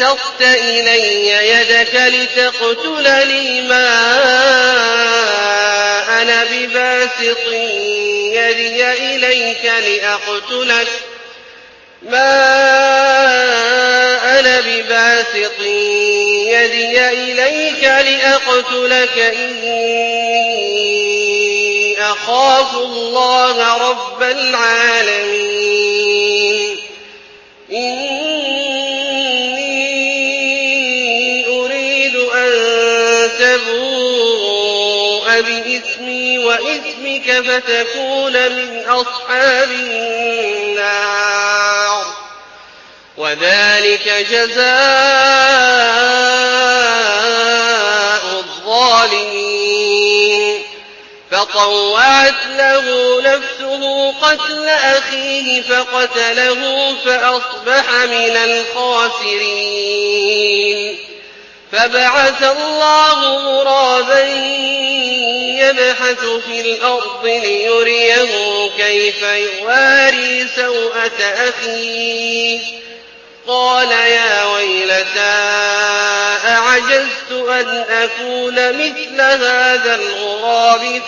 بَسَطتَ إِلَيَّ يَدَكَ لِتَقْتُلَنِي مَا أَنَا بِبَاسِطٍ يَدِيَ إِلَيْكَ لِأَقْتُلَكَ. إِنِّي أَخَافُ اللَّهَ رَبَّ فَتَكُونَ مِنْ أَصْحَابِ النَّارِ ۚ. وَذَٰلِكَ جَزَاءُ الظَّالِمِينَ. فَطَوَّعَتْ لَهُ نَفْسُهُ قَتْلَ أَخِيهِ فَقَتَلَهُ فَأَصْبَحَ مِنَ الْخَاسِرِينَ. فَبَعَثَ اللَّهُ غُرَابًا يَبْحَثُ فِي الْأَرْضِ لِيُرِيَهُ كَيْفَ يُوَارِي سَوْءَةَ أَخِيهِ ۚ. قَالَ يَا وَيْلَتَا أَعَجَزْتُ أَنْ أَكُونَ مِثْلَ هَٰذَا الْغُرَابِ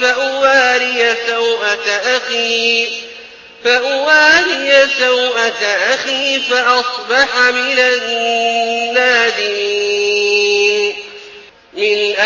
فَأُوَارِيَ سَوْءَةَ أَخِي فَأَصْبَحَ مِنَ النَّادِمِينَ.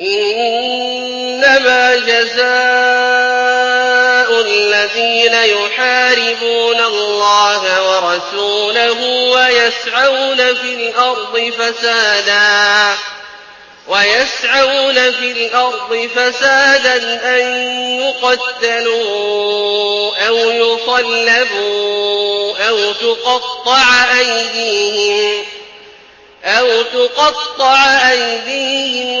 إِنَّمَا جَزَاءُ الَّذِينَ يُحَارِبُونَ اللَّهَ وَرَسُولَهُ وَيَسْعَوْنَ فِي الْأَرْضِ فَسَادًا أَن يُقَتَّلُوا أَوْ يُصَلَّبُوا أَوْ تُقَطَّعَ أَيْدِيهِمْ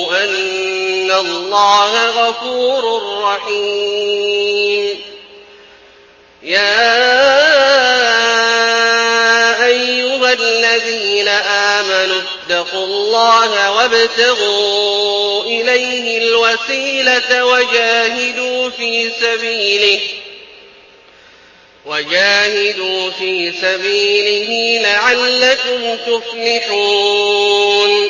أَنَّ اللَّهَ غَفُورٌ رَّحِيمٌ أيها الذين آمنوا اتقوا الله وابتغوا إليه الوسيلة وجاهدوا في سبيله لعلكم تفلحون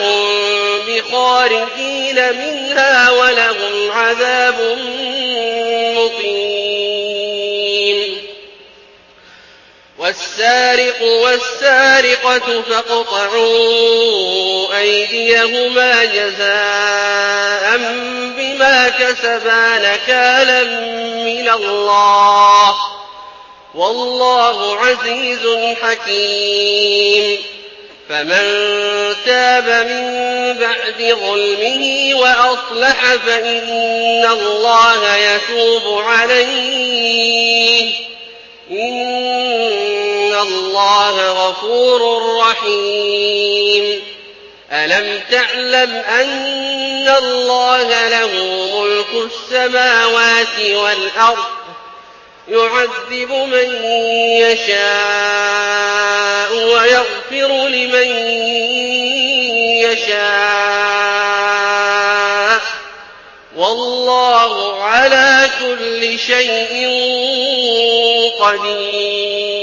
هم بخارجين منها ولهم عذاب مقيم. والسارق والسارقة فاقطعوا أيديهما جزاء بما كسبا نكالا من الله. والله عزيز حكيم. فمن تاب من بعد ظلمه وأصلح فإن الله يتوب عليه. إن الله غفور رحيم. ألم تعلم أن الله له ملك السماوات والأرض يعذب من يشاء ويغفر لمن يشاء. والله على كل شيء قدير.